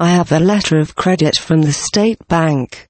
I have a letter of credit from the state bank.